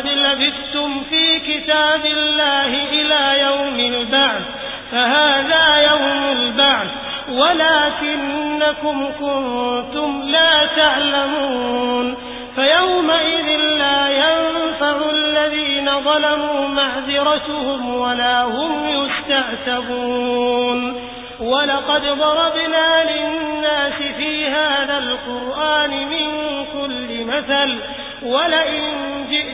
لقد لبثتم في كتاب الله إلى يوم البعث فهذا يوم البعث ولكنكم كنتم لا تعلمون فيومئذ لا ينفع الذين ظلموا معذرتهم ولا هم يستعتبون. ولقد ضربنا للناس في هذا القرآن من كل مثل ولئن